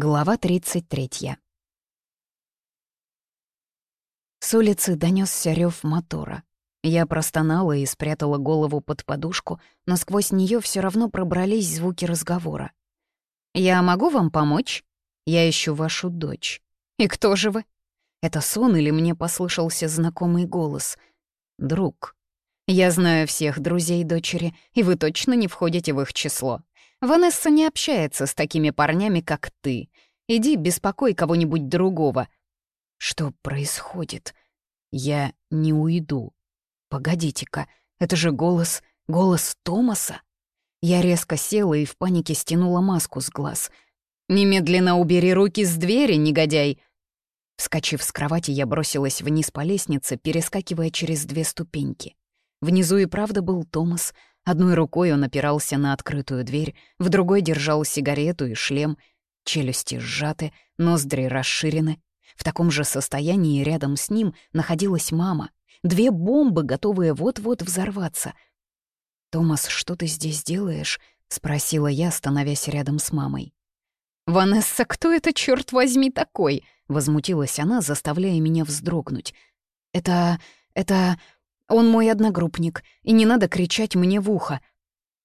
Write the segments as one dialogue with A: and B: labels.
A: Глава 33. С улицы донесся рев мотора. Я простонала и спрятала голову под подушку, но сквозь нее все равно пробрались звуки разговора. «Я могу вам помочь? Я ищу вашу дочь. И кто же вы?» Это сон или мне послышался знакомый голос? «Друг. Я знаю всех друзей дочери, и вы точно не входите в их число. Ванесса не общается с такими парнями, как ты. Иди беспокой кого-нибудь другого». «Что происходит? Я не уйду. Погодите-ка, это же голос, голос Томаса». Я резко села и в панике стянула маску с глаз. «Немедленно убери руки с двери, негодяй!» Вскочив с кровати, я бросилась вниз по лестнице, перескакивая через две ступеньки. Внизу и правда был Томас — Одной рукой он опирался на открытую дверь, в другой держал сигарету и шлем. Челюсти сжаты, ноздри расширены. В таком же состоянии рядом с ним находилась мама. Две бомбы, готовые вот-вот взорваться. «Томас, что ты здесь делаешь?» — спросила я, становясь рядом с мамой. «Ванесса, кто это, черт возьми, такой?» — возмутилась она, заставляя меня вздрогнуть. «Это... это... Он мой одногруппник, и не надо кричать мне в ухо».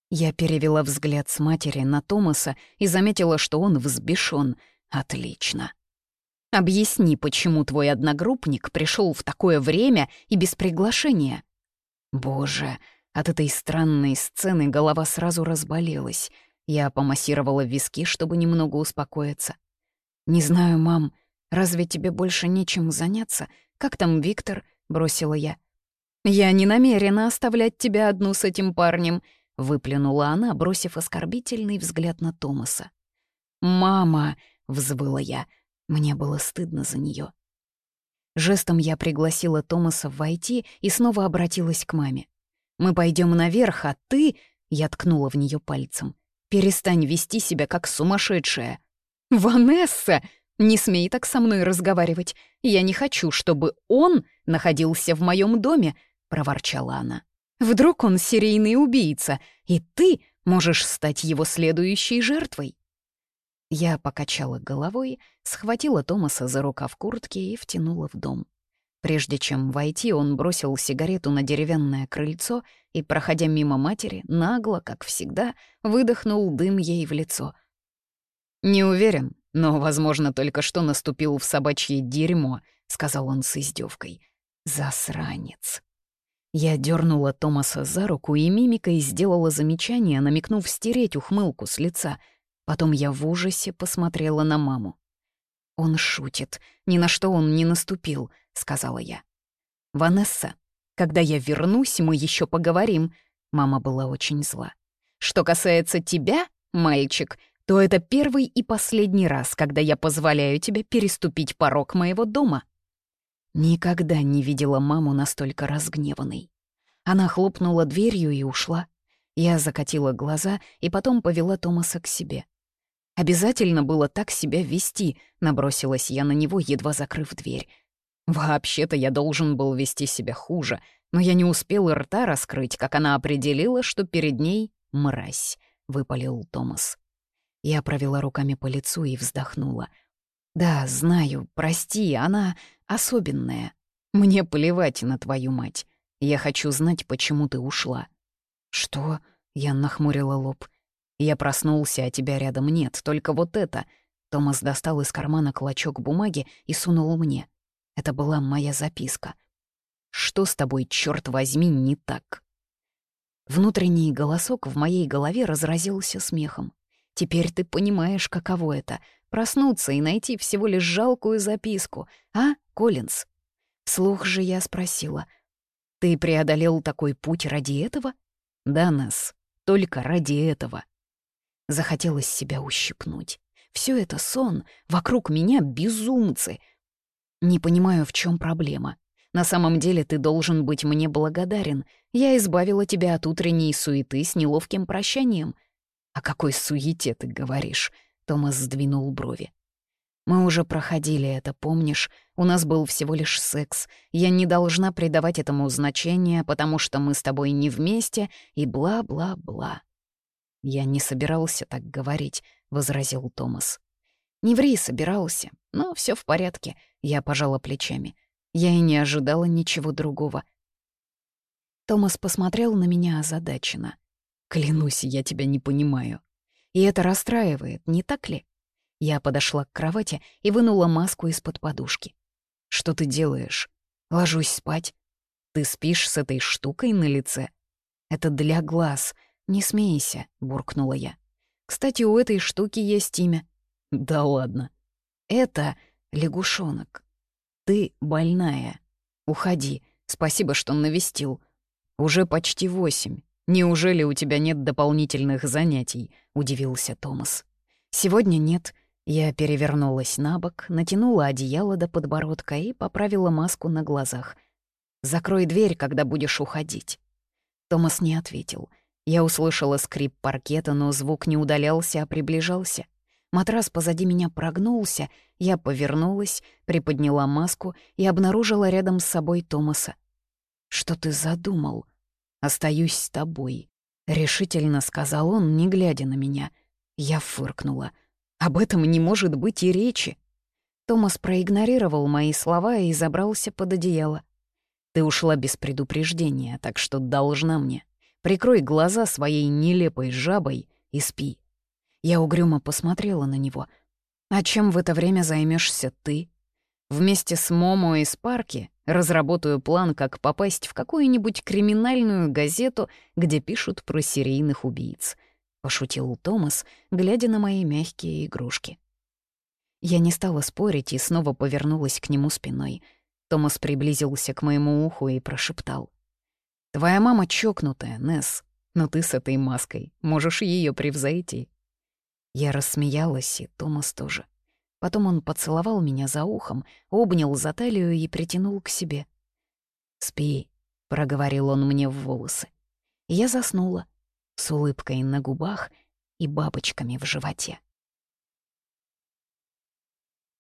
A: Я перевела взгляд с матери на Томаса и заметила, что он взбешен. «Отлично». «Объясни, почему твой одногруппник пришел в такое время и без приглашения?» «Боже, от этой странной сцены голова сразу разболелась. Я помассировала виски, чтобы немного успокоиться. «Не знаю, мам, разве тебе больше нечем заняться? Как там Виктор?» — бросила я. «Я не намерена оставлять тебя одну с этим парнем», — выплюнула она, бросив оскорбительный взгляд на Томаса. «Мама!» — взвыла я. Мне было стыдно за нее. Жестом я пригласила Томаса войти и снова обратилась к маме. «Мы пойдем наверх, а ты...» — я ткнула в нее пальцем. «Перестань вести себя как сумасшедшая». «Ванесса!» Не смей так со мной разговаривать. Я не хочу, чтобы он находился в моем доме, проворчала она. «Вдруг он серийный убийца, и ты можешь стать его следующей жертвой?» Я покачала головой, схватила Томаса за рукав куртки и втянула в дом. Прежде чем войти, он бросил сигарету на деревянное крыльцо и, проходя мимо матери, нагло, как всегда, выдохнул дым ей в лицо. «Не уверен, но, возможно, только что наступил в собачье дерьмо», — сказал он с издевкой. «Засранец». Я дернула Томаса за руку и мимикой сделала замечание, намекнув стереть ухмылку с лица. Потом я в ужасе посмотрела на маму. «Он шутит. Ни на что он не наступил», — сказала я. «Ванесса, когда я вернусь, мы еще поговорим». Мама была очень зла. «Что касается тебя, мальчик, то это первый и последний раз, когда я позволяю тебе переступить порог моего дома». Никогда не видела маму настолько разгневанной. Она хлопнула дверью и ушла. Я закатила глаза и потом повела Томаса к себе. «Обязательно было так себя вести», — набросилась я на него, едва закрыв дверь. «Вообще-то я должен был вести себя хуже, но я не успел рта раскрыть, как она определила, что перед ней мразь», — выпалил Томас. Я провела руками по лицу и вздохнула. «Да, знаю, прости, она особенная. Мне плевать на твою мать. Я хочу знать, почему ты ушла». «Что?» — я нахмурила лоб. «Я проснулся, а тебя рядом нет, только вот это». Томас достал из кармана клочок бумаги и сунул мне. Это была моя записка. «Что с тобой, черт возьми, не так?» Внутренний голосок в моей голове разразился смехом. «Теперь ты понимаешь, каково это — проснуться и найти всего лишь жалкую записку, а, Коллинз?» Слух же я спросила. «Ты преодолел такой путь ради этого?» «Да, Несс, только ради этого». Захотелось себя ущипнуть. Все это сон, вокруг меня безумцы. Не понимаю, в чем проблема. На самом деле ты должен быть мне благодарен. Я избавила тебя от утренней суеты с неловким прощанием. «О какой суете ты говоришь?» — Томас сдвинул брови. Мы уже проходили это, помнишь? У нас был всего лишь секс. Я не должна придавать этому значения, потому что мы с тобой не вместе и бла-бла-бла. Я не собирался так говорить, возразил Томас. Не ври, собирался. Но все в порядке, я пожала плечами. Я и не ожидала ничего другого. Томас посмотрел на меня озадаченно. «Клянусь, я тебя не понимаю. И это расстраивает, не так ли?» Я подошла к кровати и вынула маску из-под подушки. «Что ты делаешь? Ложусь спать. Ты спишь с этой штукой на лице? Это для глаз. Не смейся», — буркнула я. «Кстати, у этой штуки есть имя». «Да ладно». «Это лягушонок. Ты больная. Уходи. Спасибо, что навестил. Уже почти восемь. Неужели у тебя нет дополнительных занятий?» — удивился Томас. «Сегодня нет». Я перевернулась на бок, натянула одеяло до подбородка и поправила маску на глазах. «Закрой дверь, когда будешь уходить». Томас не ответил. Я услышала скрип паркета, но звук не удалялся, а приближался. Матрас позади меня прогнулся, я повернулась, приподняла маску и обнаружила рядом с собой Томаса. «Что ты задумал?» «Остаюсь с тобой», — решительно сказал он, не глядя на меня. Я фыркнула. «Об этом не может быть и речи». Томас проигнорировал мои слова и забрался под одеяло. «Ты ушла без предупреждения, так что должна мне. Прикрой глаза своей нелепой жабой и спи». Я угрюмо посмотрела на него. «А чем в это время займешься ты?» Вместе с Момо и Спарки разработаю план, как попасть в какую-нибудь криминальную газету, где пишут про серийных убийц», — пошутил Томас, глядя на мои мягкие игрушки. Я не стала спорить и снова повернулась к нему спиной. Томас приблизился к моему уху и прошептал. «Твоя мама чокнутая, Несс, но ты с этой маской можешь ее превзойти». Я рассмеялась, и Томас тоже. Потом он поцеловал меня за ухом, обнял за талию и притянул к себе. «Спи», — проговорил он мне в волосы. я заснула с улыбкой на губах и бабочками в животе.